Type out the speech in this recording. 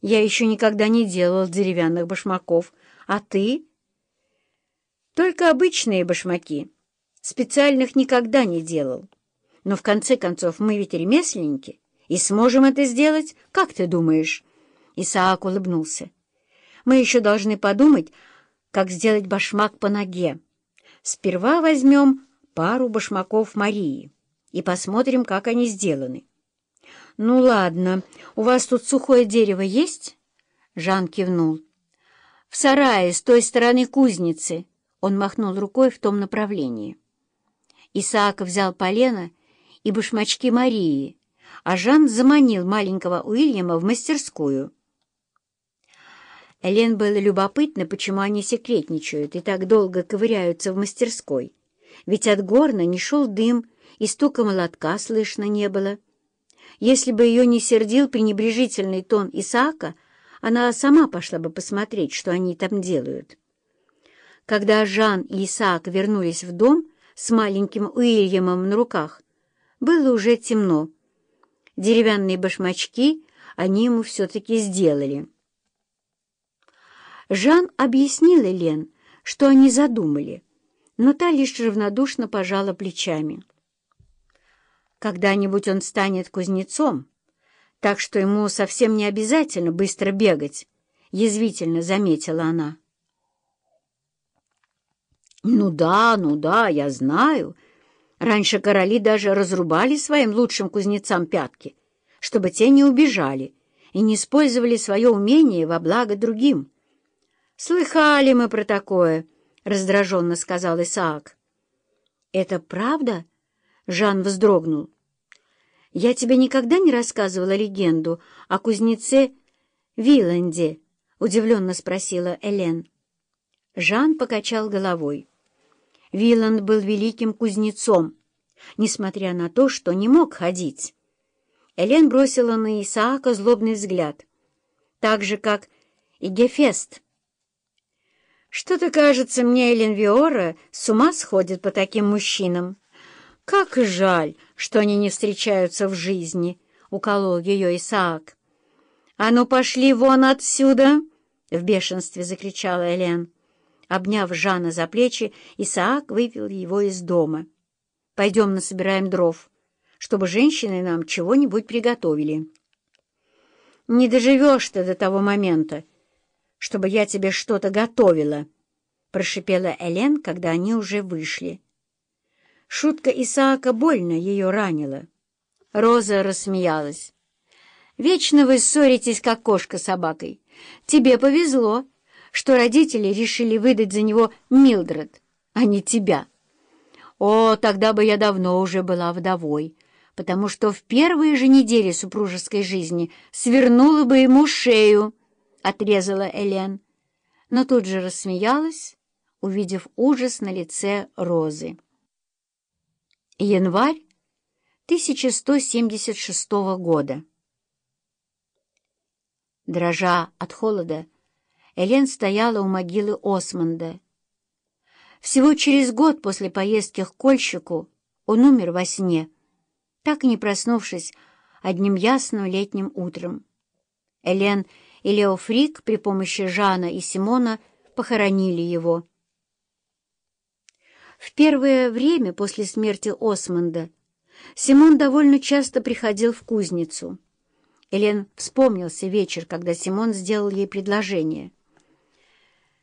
Я еще никогда не делал деревянных башмаков. А ты? Только обычные башмаки. Специальных никогда не делал. Но в конце концов мы ведь ремесленники и сможем это сделать, как ты думаешь?» Исаак улыбнулся. «Мы еще должны подумать, как сделать башмак по ноге. Сперва возьмем пару башмаков Марии и посмотрим, как они сделаны. «Ну ладно, у вас тут сухое дерево есть?» Жан кивнул. «В сарае, с той стороны кузницы!» Он махнул рукой в том направлении. Исаак взял полено и башмачки Марии, а Жан заманил маленького Уильяма в мастерскую. Элен было любопытно, почему они секретничают и так долго ковыряются в мастерской. Ведь от горна не шел дым, и стука молотка слышно не было. Если бы ее не сердил пренебрежительный тон Исаака, она сама пошла бы посмотреть, что они там делают. Когда Жан и Исаак вернулись в дом с маленьким Уильямом на руках, было уже темно. Деревянные башмачки они ему все-таки сделали. Жан объяснил Элен, что они задумали, но та лишь равнодушно пожала плечами. Когда-нибудь он станет кузнецом, так что ему совсем не обязательно быстро бегать, — язвительно заметила она. «Ну да, ну да, я знаю. Раньше короли даже разрубали своим лучшим кузнецам пятки, чтобы те не убежали и не использовали свое умение во благо другим. Слыхали мы про такое, — раздраженно сказал Исаак. «Это правда?» Жан вздрогнул. «Я тебе никогда не рассказывала легенду о кузнеце Виланде?» — удивленно спросила Элен. Жан покачал головой. Виланд был великим кузнецом, несмотря на то, что не мог ходить. Элен бросила на Исаака злобный взгляд, так же, как и Гефест. «Что-то, кажется, мне Элен Виора с ума сходит по таким мужчинам». «Как жаль, что они не встречаются в жизни!» — уколол ее Исаак. «А ну, пошли вон отсюда!» — в бешенстве закричала Элен. Обняв Жана за плечи, Исаак вывел его из дома. «Пойдем насобираем дров, чтобы женщины нам чего-нибудь приготовили». «Не доживешь ты до того момента, чтобы я тебе что-то готовила», — прошипела Элен, когда они уже вышли. Шутка Исаака больно ее ранила. Роза рассмеялась. «Вечно вы ссоритесь, как кошка с собакой. Тебе повезло, что родители решили выдать за него Милдред, а не тебя. О, тогда бы я давно уже была вдовой, потому что в первые же недели супружеской жизни свернула бы ему шею», — отрезала Элен. Но тут же рассмеялась, увидев ужас на лице Розы. Январь 1176 года. Дрожа от холода, Элен стояла у могилы Осмонда. Всего через год после поездки к Кольщику он умер во сне, так и не проснувшись одним ясным летним утром. Элен и Лео Фрик при помощи Жана и Симона похоронили его. В первое время после смерти Осмонда Симон довольно часто приходил в кузницу. Элен вспомнился вечер, когда Симон сделал ей предложение —